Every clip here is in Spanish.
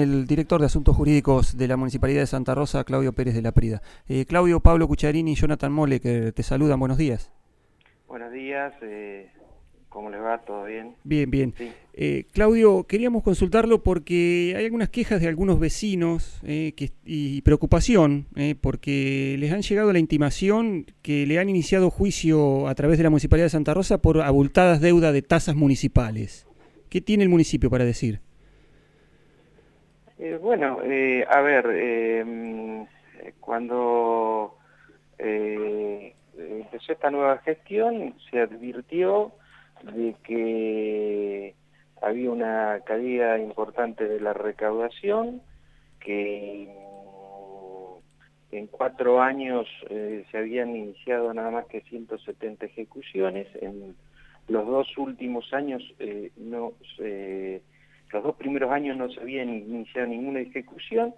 El director de Asuntos Jurídicos de la Municipalidad de Santa Rosa, Claudio Pérez de la Prida. Eh, Claudio, Pablo Cucharini y Jonathan Mole, que te saludan. Buenos días. Buenos días. Eh, ¿Cómo les va? ¿Todo bien? Bien, bien. Eh, Claudio, queríamos consultarlo porque hay algunas quejas de algunos vecinos que, y preocupación porque les han llegado la intimación que le han iniciado juicio a través de la Municipalidad de Santa Rosa por abultadas deudas de tasas municipales. ¿Qué tiene el municipio para decir? Eh, bueno, eh, a ver, em, cuando eh, empezó esta nueva gestión se advirtió de que había una caída importante de la recaudación, que en cuatro años se habían iniciado nada más que 170 ejecuciones, en los dos últimos años no se los dos primeros años no se había iniciado ninguna ejecución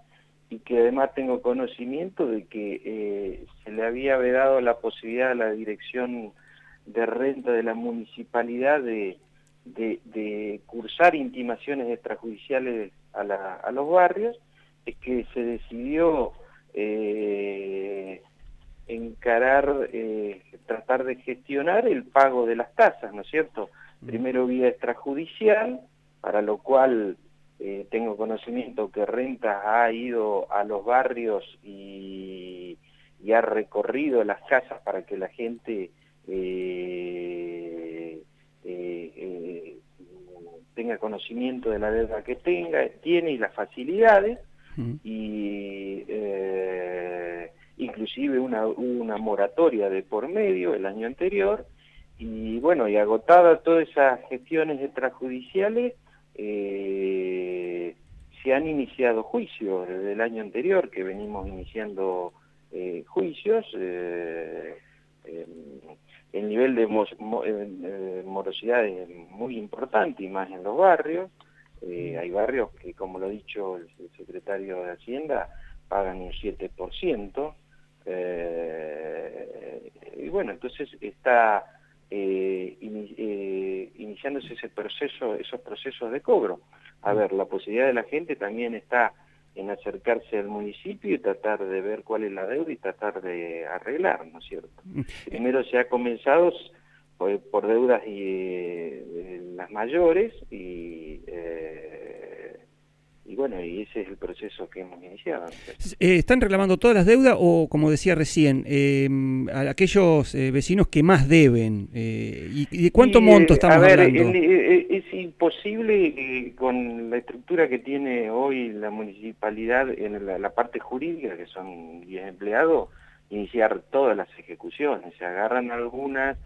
y que además tengo conocimiento de que eh, se le había dado la posibilidad a la dirección de renta de la municipalidad de, cursar intimaciones extrajudiciales a, los barrios, es que se decidió eh, encarar, eh, tratar de gestionar el pago de las tasas, ¿no es cierto? Primero vía extrajudicial, para lo cual eh, tengo conocimiento que Rentas ha ido a los barrios y, ha recorrido las casas para que la gente eh, eh, tenga conocimiento de la deuda que tenga, tiene y las facilidades, y inclusive una, una moratoria de por medio el año anterior, y bueno, y agotada todas esas gestiones extrajudiciales, eh, se han iniciado juicios desde el año anterior, que venimos iniciando eh, juicios. Eh, el nivel de morosidad es muy importante y más en los barrios. hay barrios que, como lo ha dicho el, secretario de Hacienda, pagan un 7%. y bueno, entonces está eh, eh, iniciándose ese proceso, esos procesos de cobro. A ver, la posibilidad de la gente también está en acercarse al municipio y tratar de ver cuál es la deuda y tratar de arreglar, ¿no es cierto? Mm. Primero se ha comenzado por, por deudas y, eh, las mayores y y bueno, y ese es el proceso que hemos iniciado. Eh, ¿Están reclamando todas las deudas o, como decía recién, em, a aquellos eh, vecinos que más deben? Eh, y, de cuánto monto estamos a ver, hablando? es imposible con la estructura que tiene hoy la municipalidad en la, parte jurídica, que son 10 empleados, iniciar todas las ejecuciones. Se agarran algunas,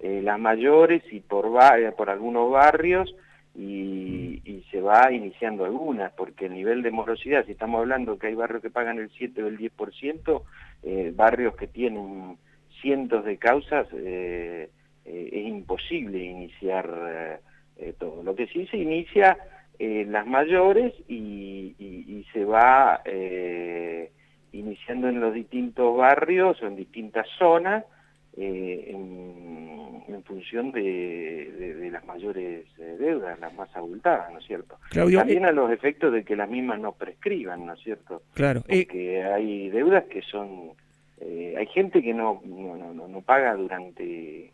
las mayores y por, por algunos barrios y, se va iniciando algunas, porque el nivel de morosidad, si estamos hablando que hay barrios que pagan el 7 o el 10%, eh, barrios que tienen cientos de causas, eh, eh, es imposible iniciar todo. Lo que sí se inicia las mayores y, se va iniciando en los distintos barrios o en distintas zonas, en, función de, las mayores eh, deudas, las más abultadas, ¿no es cierto? También a los efectos de que las mismas no prescriban, ¿no es cierto? Claro. Porque hay deudas que son... Eh, hay gente que no, no, no, no paga durante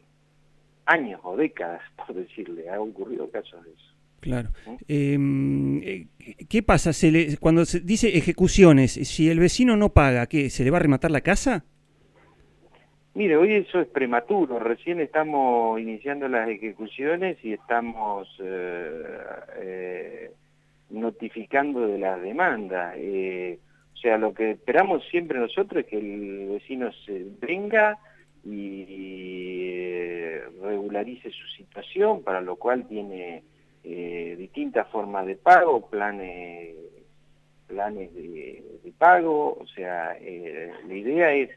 años o décadas, por decirle, ha ocurrido casos de eso. Claro. ¿Mm? Em, eh, ¿Qué pasa? Se le, cuando se dice ejecuciones, si el vecino no paga, ¿qué? ¿Se le va a rematar la casa? Mire, hoy eso es prematuro, recién estamos iniciando las ejecuciones y estamos eh, eh, notificando de la demanda. Eh, o sea, lo que esperamos siempre nosotros es que el vecino se venga y, regularice su situación, para lo cual tiene distintas formas de pago, planes, planes de, pago, o sea, la idea es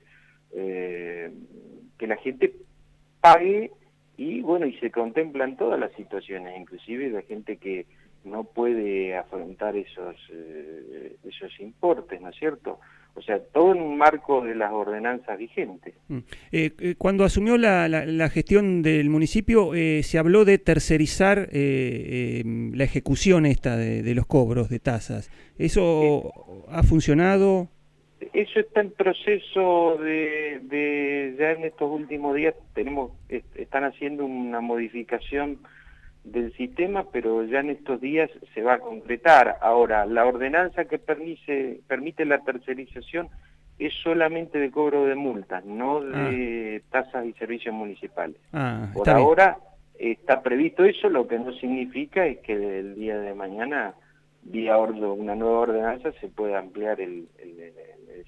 la gente pague y bueno, y se contemplan todas las situaciones, inclusive la gente que, no puede afrontar esos, esos importes, ¿no es cierto? O sea, todo en un marco de las ordenanzas vigentes. Mm. Eh, eh, cuando asumió la, gestión del municipio, eh, se habló de tercerizar la ejecución esta de, los cobros de tasas. ¿Eso ha funcionado? Eso está en proceso de, de, ya en estos últimos días tenemos, están haciendo una modificación del sistema, pero ya en estos días se va a concretar. Ahora, la ordenanza que permite, permite la tercerización es solamente de cobro de multas, no de ah. tasas y servicios municipales. Ah, Por ahora está previsto eso, lo que no significa es que el día de mañana, vía una nueva ordenanza, se pueda ampliar el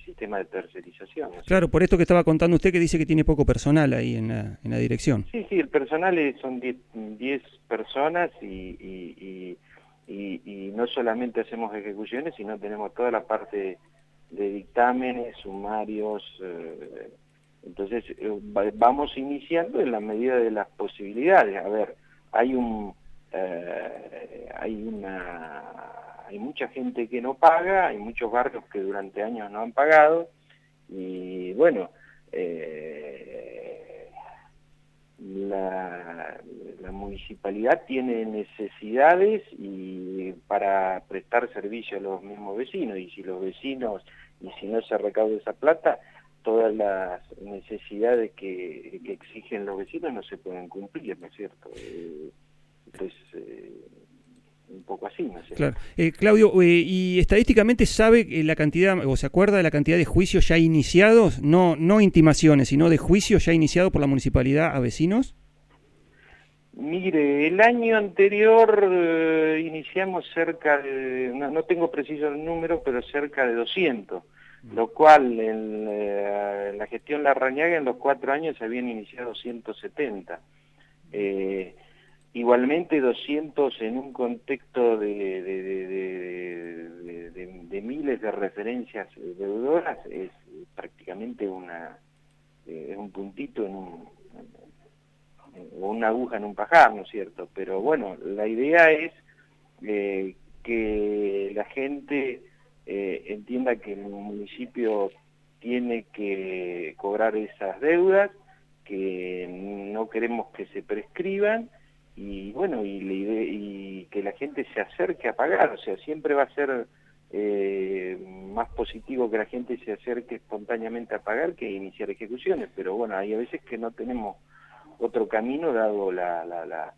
sistema de tercerización. Claro, por esto que estaba contando usted que dice que tiene poco personal ahí en la, en la dirección. Sí, sí, el personal son 10 personas y, y, no solamente hacemos ejecuciones, sino tenemos toda la parte de dictámenes, sumarios, eh, entonces eh, vamos iniciando en la medida de las posibilidades. A ver, hay un... Eh, hay una hay mucha gente que no paga, hay muchos barrios que durante años no han pagado y bueno, eh, la, municipalidad tiene necesidades y para prestar servicio a los mismos vecinos y si los vecinos y si no se recauda esa plata, todas las necesidades que, exigen los vecinos no se pueden cumplir, ¿no es cierto? Eh, eh, un poco así. ¿no? Claro. Eh, Claudio, eh, ¿y estadísticamente sabe la cantidad, o se acuerda de la cantidad de juicios ya iniciados, no, no intimaciones, sino de juicios ya iniciados por la municipalidad a vecinos? Mire, el año anterior eh, iniciamos cerca de, no, tengo preciso el número, pero cerca de 200, mm. lo cual en, la gestión Larrañaga en los cuatro años se habían iniciado 170. Eh, Igualmente 200 en un contexto de, miles de referencias deudoras es prácticamente una, eh, un puntito en un, o una aguja en un pajar, ¿no es cierto? Pero bueno, la idea es eh, que la gente eh, entienda que el municipio tiene que cobrar esas deudas, que no queremos que se prescriban, y bueno, y, que la gente se acerque a pagar, o sea, siempre va a ser eh, más positivo que la gente se acerque espontáneamente a pagar que iniciar ejecuciones, pero bueno, hay a veces que no tenemos otro camino dado la, la,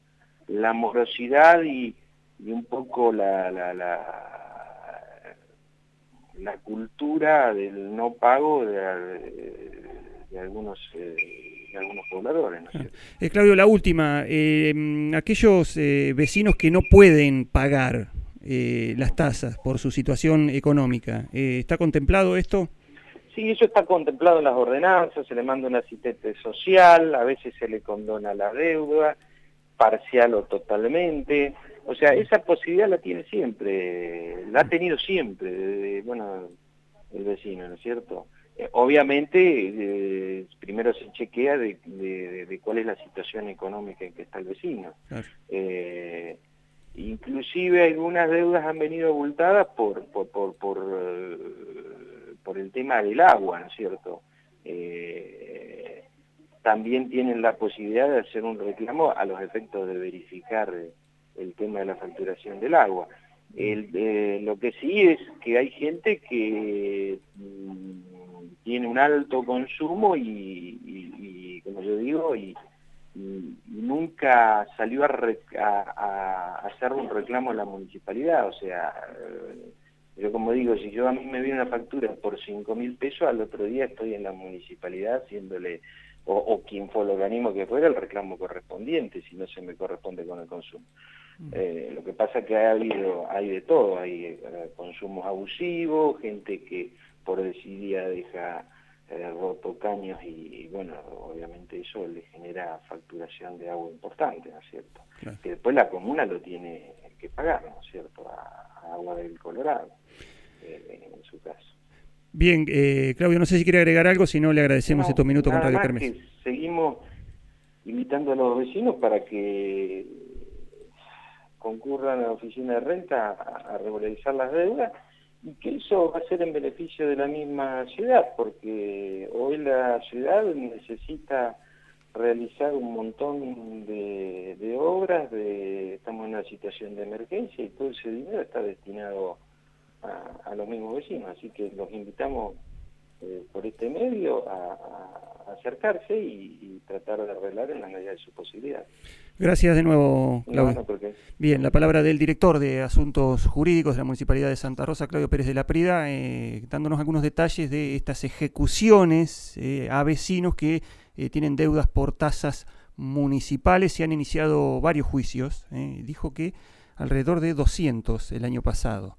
la, morosidad y, un poco la, la, la, la cultura del no pago de algunos... Eh, algunos pobladores. ¿no eh, Claudio, la última, eh, aquellos eh, vecinos que no pueden pagar las tasas por su situación económica, ¿está contemplado esto? Sí, eso está contemplado en las ordenanzas, se le manda un asistente social, a veces se le condona la deuda, parcial o totalmente, o sea, esa posibilidad la tiene siempre, la ha tenido siempre, bueno, el vecino, ¿no es cierto? Eh, obviamente, eh, primero se chequea de, cuál es la situación económica en que está el vecino. Eh, inclusive algunas deudas han venido abultadas por, por, por, por, el tema del agua, ¿no es cierto? también tienen la posibilidad de hacer un reclamo a los efectos de verificar el tema de la facturación del agua. lo que sí es que hay gente que mm, tiene un alto consumo y, como yo digo, y, nunca salió a, hacer un reclamo en la municipalidad. O sea, eh, yo como digo, si yo a mí me viene una factura por 5 mil pesos, al otro día estoy en la municipalidad haciéndole, o, quien fue el organismo que fuera, el reclamo correspondiente, si no se me corresponde con el consumo. Mm. Eh, lo que pasa es que ha habido, hay de todo, hay eh, consumos abusivos, gente que por desidia deja eh, roto caños y, bueno, obviamente eso le genera facturación de agua importante, ¿no es cierto? Que después la comuna lo tiene que pagar, ¿no es cierto? A, Agua del Colorado, eh, en su caso. Bien, eh, Claudio, no sé si quiere agregar algo, si no le agradecemos estos minutos con Radio Kermés. seguimos invitando a los vecinos para que concurran a la oficina de renta a, regularizar las deudas y que eso va a ser en beneficio de la misma ciudad, porque hoy la ciudad necesita realizar un montón de, obras, estamos en una situación de emergencia y todo ese dinero está destinado a, los mismos vecinos, así que los invitamos eh, por este medio a, acercarse y, tratar de arreglar en la medida de su posibilidad. Gracias de nuevo, Claudio. Bien, la palabra del director de Asuntos Jurídicos de la Municipalidad de Santa Rosa, Claudio Pérez de la Prida, eh, dándonos algunos detalles de estas ejecuciones eh, a vecinos que tienen deudas por tasas municipales. Se han iniciado varios juicios. dijo que alrededor de 200 el año pasado.